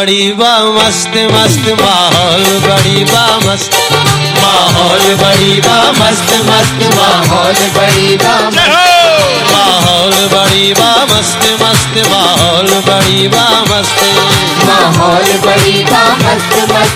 बड़ी बा मस्त मस्त माहौल बड़ी बा मस्त माहौल बड़ी बा मस्त मस्त माहौल बड़ी बा माहौल बड़ी बा मस्त मस्त माहौल बड़ी बा मस्त माहौल बड़ी बा मस्त मस्त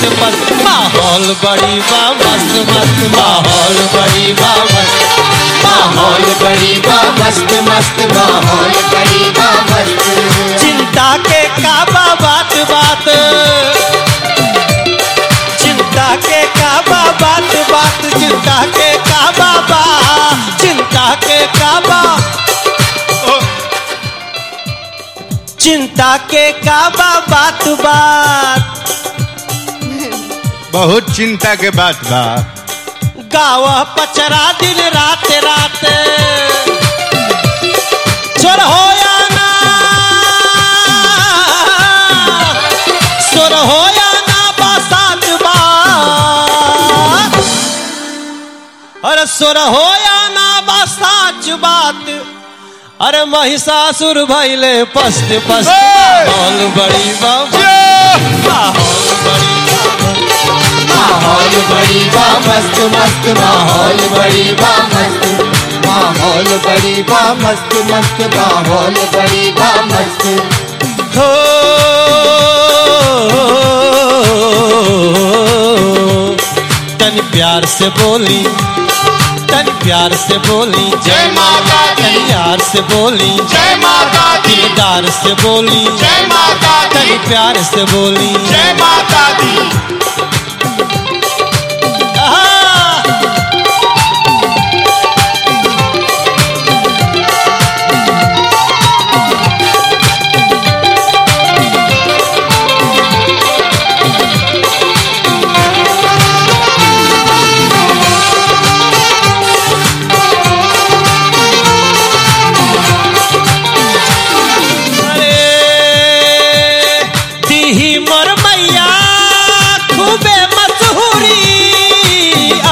बाड़े पस्त पस्त माहौल बड़ी बा मस्त मस्त माहौल बड़ी बा मस्त माहौल बड़ी बा मस्त मस्त माहौल बड़ी बा मस्त चिंता के काबा बात बात। चिंता के काबा बात बात। चिंता के काबा बा, चिंता के काबा। चिंता के काबा बात बात। बहुत चिंता के बात बा। गाव पचरा दिन रात रात। सुर हो या ना। सुर हो या ना बसात बात अरे सुर हो या ना बसाच बात। अरे महिषासुर भैले पस्त पस्त। माहौल बड़ी बाबा माहौल बड़ी मस्त मस्त माहौल बड़ी बा मस्त। माहौल बड़ी बा मस्त मस्त माहौल बड़ी बा मस्त। हो तन प्यार से बोली तन प्यार से बोली जय माता तन प्यार से बोली जय माता दिलदार से बोली जय माता तन प्यार से बोली। जय माता दी।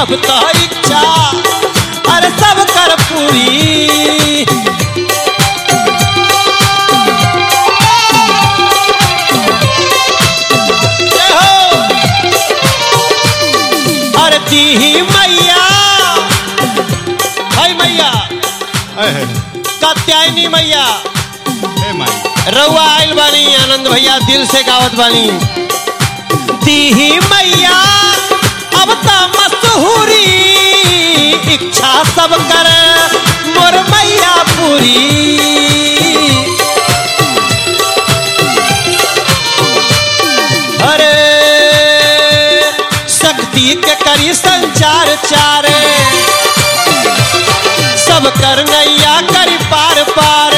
अब तो इच्छा अरे सब कर पूरी। जय हो। मैया हाय मैया कात्यायनी मैया? रउआ आइल बानी आनंद भैया दिल से गावत बानी। दीही मैया अब त मशहूरी इच्छा सब कर, मोर मैया पूरी। अरे, शक्ति के करी संचार चारे, सब कर नैया करी पार पार।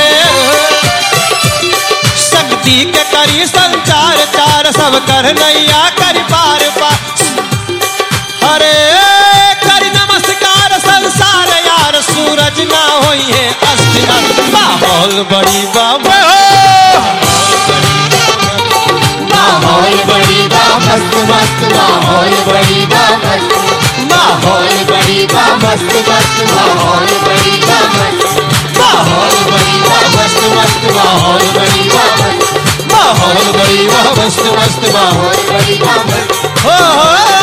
शक्ति के करी संचार चार, सब कर नैया करी पार पार। हरे करी नमस्कार संसार यार, सूरज ना है माहौल बड़ी बाबा। माहौल बड़ी मस्त मस्त माहौल बड़ी माहौल बड़ी मस्त मस्त माहौल बड़ी माहौल बड़ी मस्त मस्त माहौल बड़ी माहौल बड़ी मस्त मस्त माहौल बड़ी हो।